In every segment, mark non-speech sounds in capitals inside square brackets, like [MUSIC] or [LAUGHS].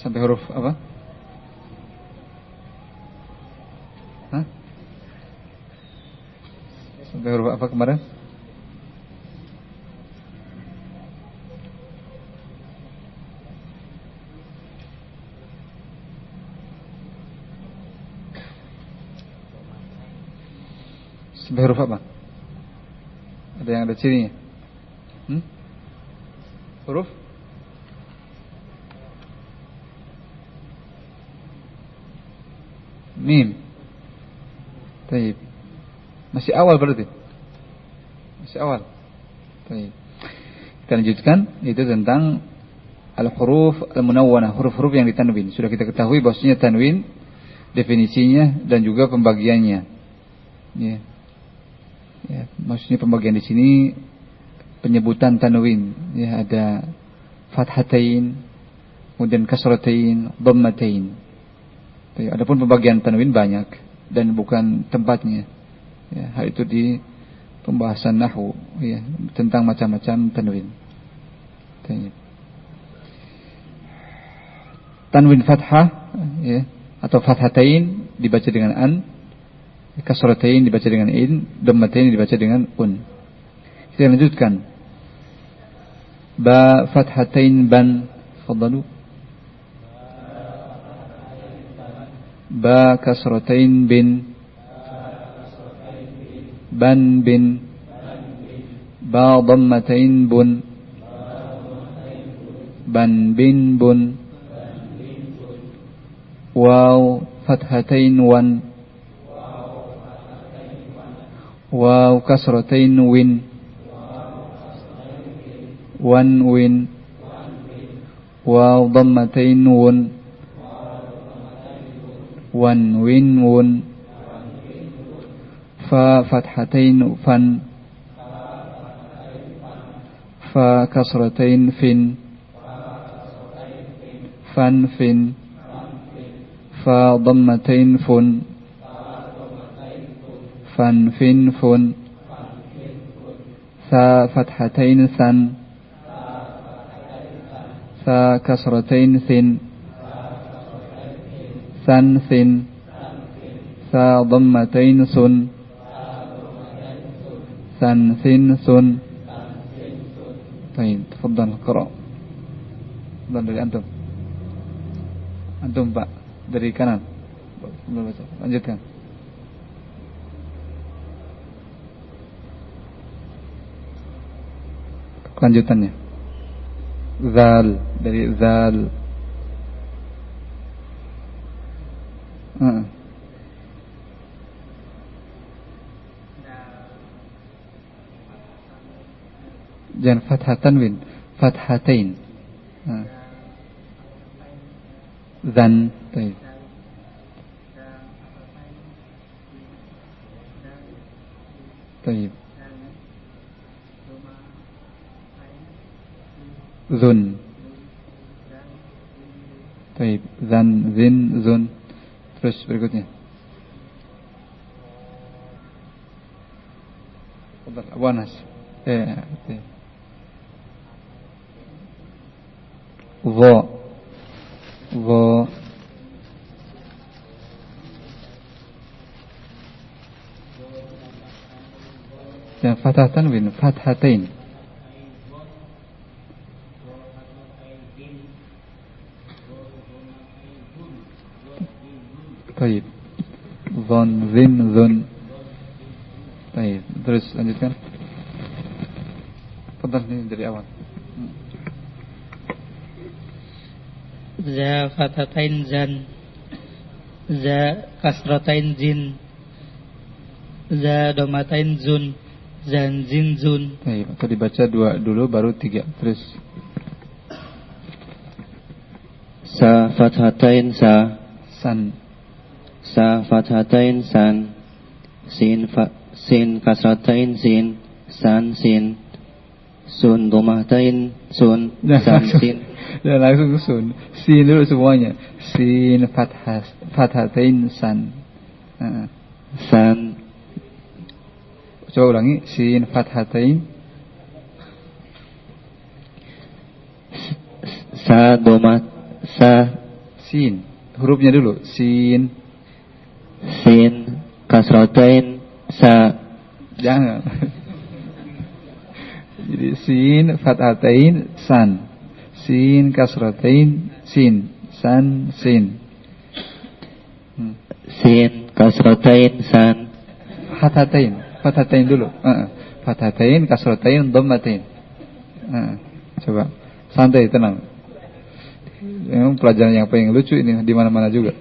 Sampai huruf apa? Hah? Sampai huruf apa kemarin? Sampai huruf apa? Ada yang ada cirinya? Hmm? Huruf? Mim. Taib. Masih awal berarti? Masih awal. Taib. Kita lanjutkan itu tentang al-huruf al-munawwanah, huruf-huruf yang ditanwin. Sudah kita ketahui bahwasanya tanwin definisinya dan juga pembagiannya. Ya. Ya, maksudnya pembagian di sini penyebutan tanwin ya ada fathatain, kemudian kasratain, dhammatain. Adapun pembagian tanwin banyak dan bukan tempatnya. Ya, hal itu di pembahasan nahwu ya tentang macam-macam tanwin. Tanwin fathah ya atau fathatain dibaca dengan an, kasratain dibaca dengan in, dhammatain dibaca dengan un. Kita lanjutkan. Ba fathatain ban, fadhalu. Ba kasratain bin. Ban bin. Ba dhammatain bun. Ban bin bun. Waw fathatain wan. Waw kasratain win. Wan win. Waw dhammatain wun. ونون فتحتين فن. فكسرتين فن. فن فن فضمتين فن. فن فن. فن ثا فتحتين ثن. ثا كسرتين ثن. fathatain san. Sa kasratain sin. San sin. Sa dhammatain sun. San sin sun. طيب تفضل اقرأ تفضل dari antum antum pak dari kanan lanjutkan kelanjutannya zal dari zal uh. jangan fathah tanwin fathatain uh. zan طيب طيب ذن طيب ذن ذن ذن Terus berikutnya. Wanas. Eh. Wo. Wo. Dan fathah tanwin, fathatain. Baik. Zon, zin, zon. Baik. Terus lanjutkan. Fadal ini dari awal. Za fatatain zan. Za kasratain zin. Za domatain zun. Zan zin zun. Baik. Atau dibaca dua dulu baru tiga. Terus. Sa fathatain sa. San. Sa fathatain san. Sin fa, sin kasratain sin. San sin. Sun domatain sun. San sin. [LAUGHS] Dan langsung sun. Sin dulu semuanya. Sin fathah fathatain san. Uh. San. Coba ulangi. Sin fathatain. Sa domat. Sa Sin. Hurufnya dulu. Sin. Sin kasrotain sa. Jangan. Jadi sin fathatain san. Sin kasrotain sin. San sin. Hmm. Sin kasrotain san. Fathatain. Fathatain dulu. Uh -uh. Fathatain kasrotain dhammatain. Uh, coba. Santai, tenang. Memang pelajaran yang paling lucu ini di mana-mana juga.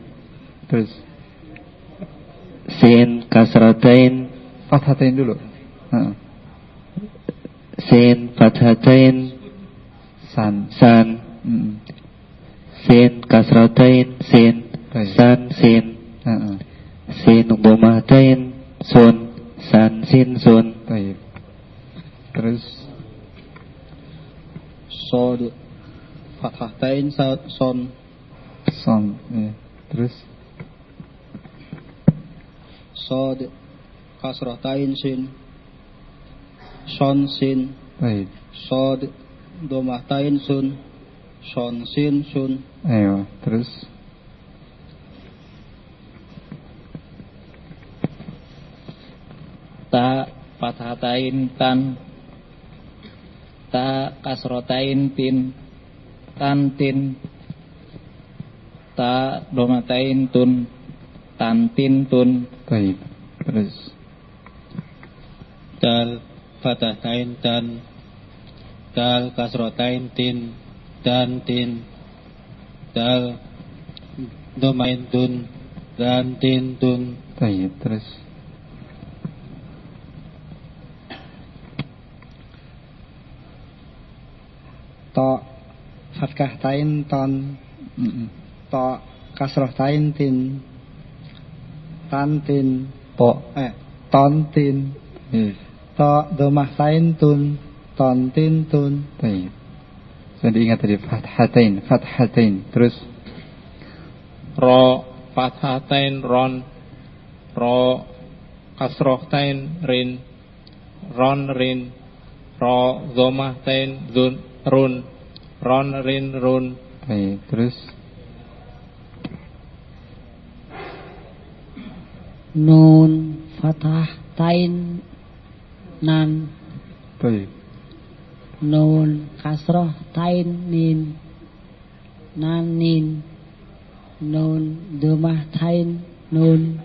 Terus sin kasratain fathatain dulu. Uh. Sin fathatain san san. Mm. Sin kasratain sin Baik. san sin. -uh. Sin dhammatain sun san sin sun. Baik. Terus Sod Fathatain Son son ya. Terus Sod Kasratain Sin Son Sin baik. Sod Domatain Sun Son Sin Sun. Ayo, terus. Ta fathatain tan. Ta kasrotain tin. Tan tin. Ta domatain tun tan tin tun baik. Terus Dal Fathatain Dan Dal Kasratain Tin Dan Tin Dal Domain Tun Dan Tin Tun baik. Terus to fatkah tain ton mm -mm. to kasroh tain tin tan tin to eh ton tin Yes. to domah tain tun ton tin tun. Baik. Sudah diingat tadi fathatain, fathatain. Terus? Ro fathatain ron. Ro kasrohtain rin. Ron rin. Ro zomahtain zun run. Ron rin run. Baik. Terus nun fathah tain nan baik. nun kasroh tain nin nan nin nun domah tain nun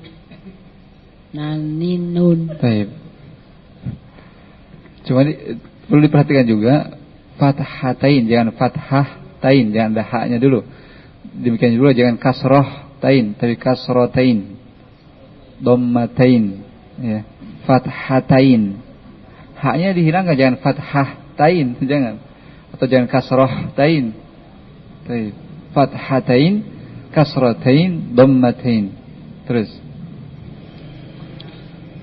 nan nin nun Baik. Cuma di, perlu diperhatikan juga fathatain jangan fathah tain jangan ada haknya dulu. Demikian juga jangan kasroh tain tapi kasrotain. Dommatain ya. Fathatain. Haknya dihilangkan jangan fathah tain [LAUGHS] jangan atau jangan kasroh tain. Baik. Fathatain kasrotain dommatain. Terus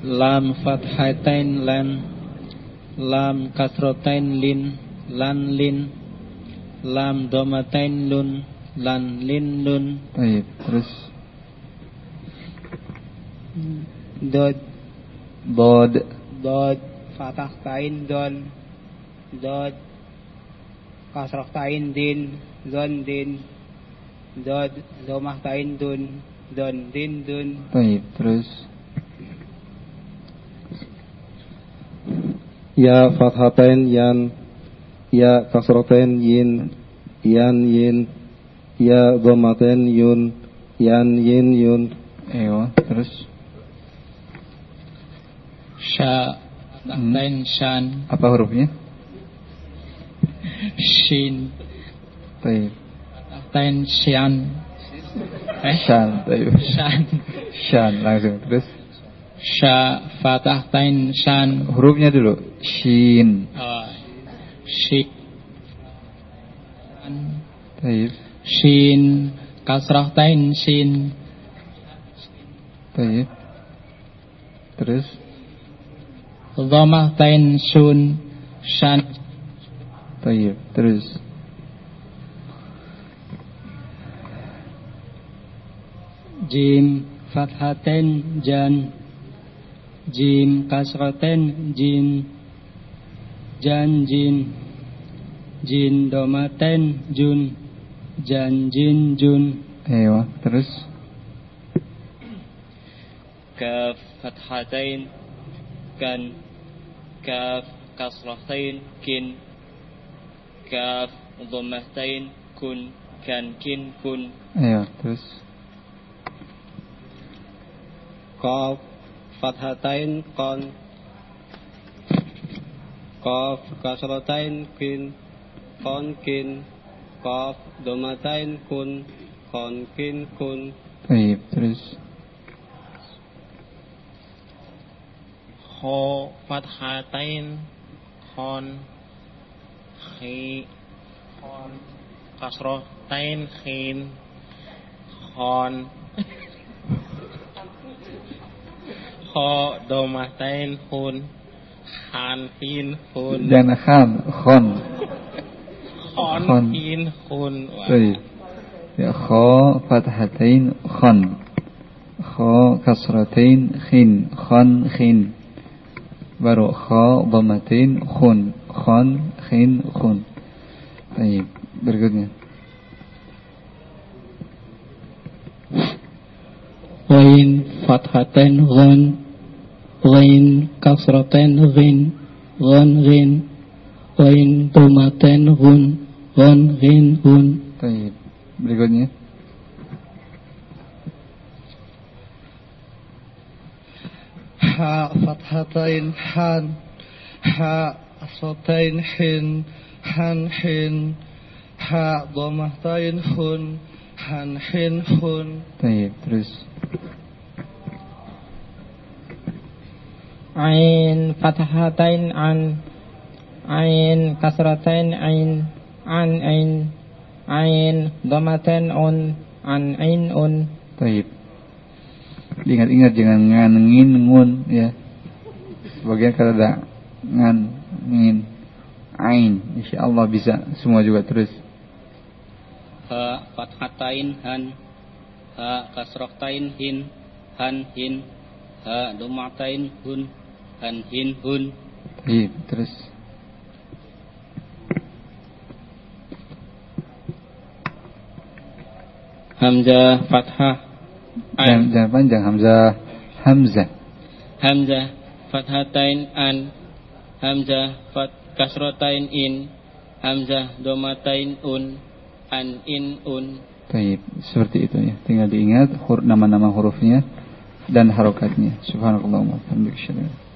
Lam Fathatain Lan Lam Kasratain Lin Lan Lin Lam Domatain Lun Lan Lin Lun baik. Terus dod. Bod. Dod. Fathah tain don. Dod. Kasroh tain din. Don din. Dod. Domah tain dun. Don din dun. Baik. Terus. Ya Fathatain Yan. Ya Kasratain Yin. Yan Yin. Ya Domatain Yun. Yan Yin Yun. Ayo, terus sha fathatain shan apa hurufnya? shin Baik. fathatain syan eh Shan, baik. shan Shan langsung. Terus sha fathatain shan hurufnya dulu. Shin. uh, shi Baik. shin kasratain shin Baik. Terus Dhamma, Tain, sun Shan. Tayyip, terus. Jim, Fathaten, Jan. Jim, Kasraten, Jin. Jan, Jin. Jin, Domaten, Jun. Jan, Jin, Jun. Ewa, terus. Kaf, Fathaten, kan kaf kasrahtain kin. Kaf dhammatain kun. Kan kin kun. Ya terus? Kaf fathatain kon. Kaf kasrahtain kin. Kon kin. Kaf dhammatain kun. Kon kin kun. Baik, terus? คอฟัทฮาเตนคอนคีคอนกัสรอเตนคีนคอนคอโดมาเตนคุนคานคีนคูนยานะข้ามคอนคอนคีนคูนว่า خاء فتحتين خن خاء كسرتين خن خن خن Baru kha dhammatain khun. Khon khin khun. Baik, berikutnya. Ghain fathatain ghan Ghain kasratain ghin. Ghan ghin. Ghain domatain gun Ghan ghin gun Baik, berikutnya Ha fathatain han Ha asratain hin Han hin Ha domatain hun Han hin hun. Baik, terus. Ain fathatain an Ain kasratain ain An ain Ain domatain un An ain un. Baik. Ingat-ingat jangan ngan ngin ngun ya. Sebagian kalau ada ngan ngin ain, insyaallah bisa semua juga terus. Ha fathatain han. Ha kasrotain hin. Han hin. Ha domatain hun. Han hin hun. Baik, terus. Hamzah fathah jangan, jangan panjang hamzah hamzah. Hamzah fathatain an Hamzah fat kasrotain in Hamzah domatain un An in un Baik, seperti itu ya. Tinggal diingat nama-nama hurufnya dan harokatnya. Subhanallah wa bihamdihi.